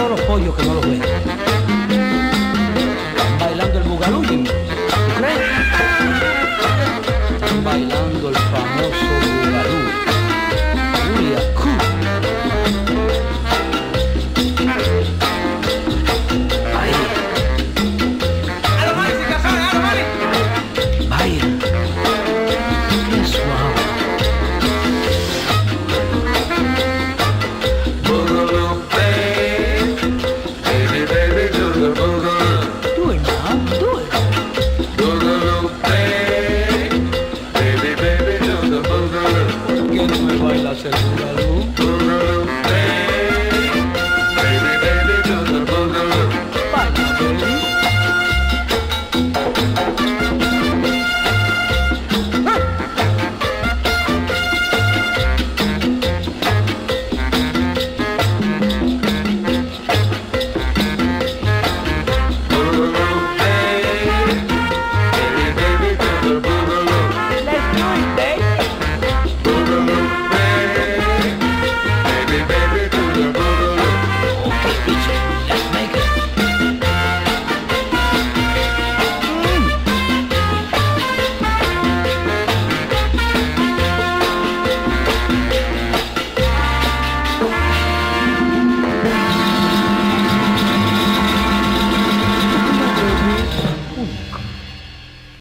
todos los pollos que no los ven. bailas el